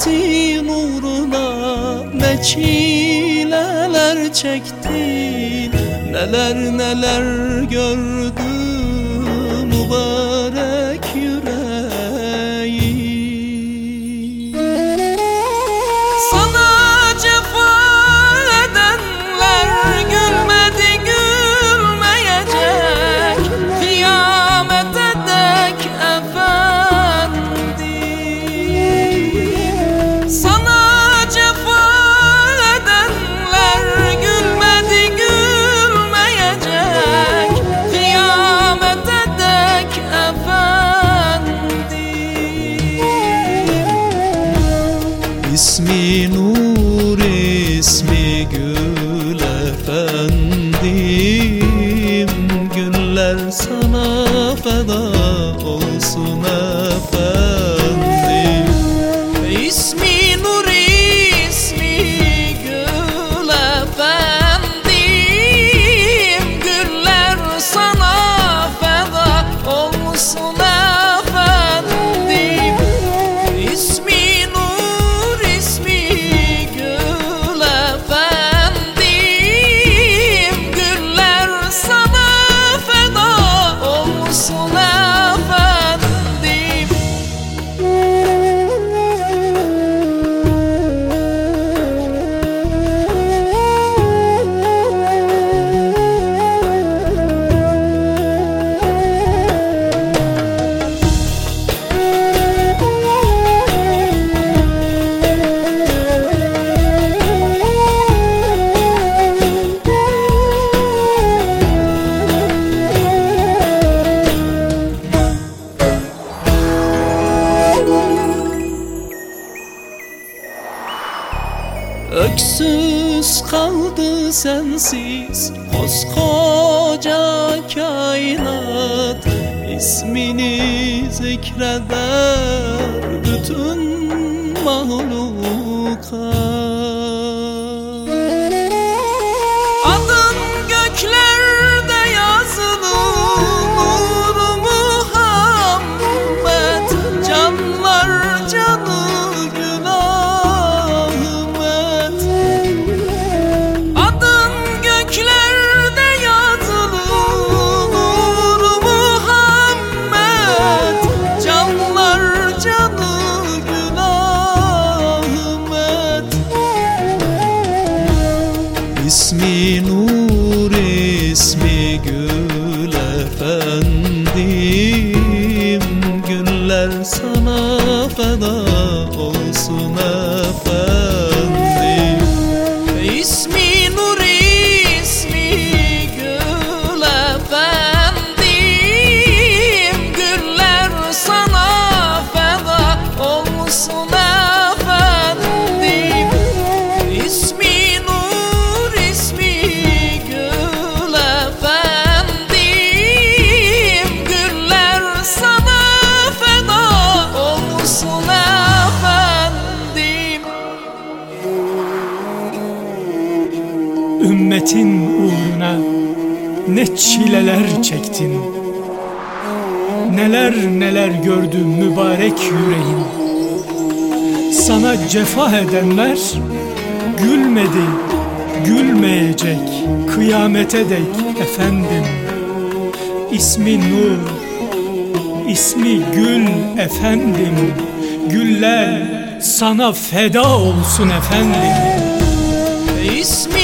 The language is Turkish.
Hasretin uğruna ne çektin? Neler neler gördün? Kaldı sensiz. Koskoca kainat İsmini zikreder bütün mahlukat İsmi nur ismi gül efendim. Güller sana feda olsun efendim Ümmetin uğruna ne çileler çektin? Neler neler gördü mübarek yüreğin Sana cefa edenler gülmedi, gülmeyecek kıyamete dek efendim. İsmi Nur, ismi Gül efendim. Güller sana feda olsun efendim. İsmi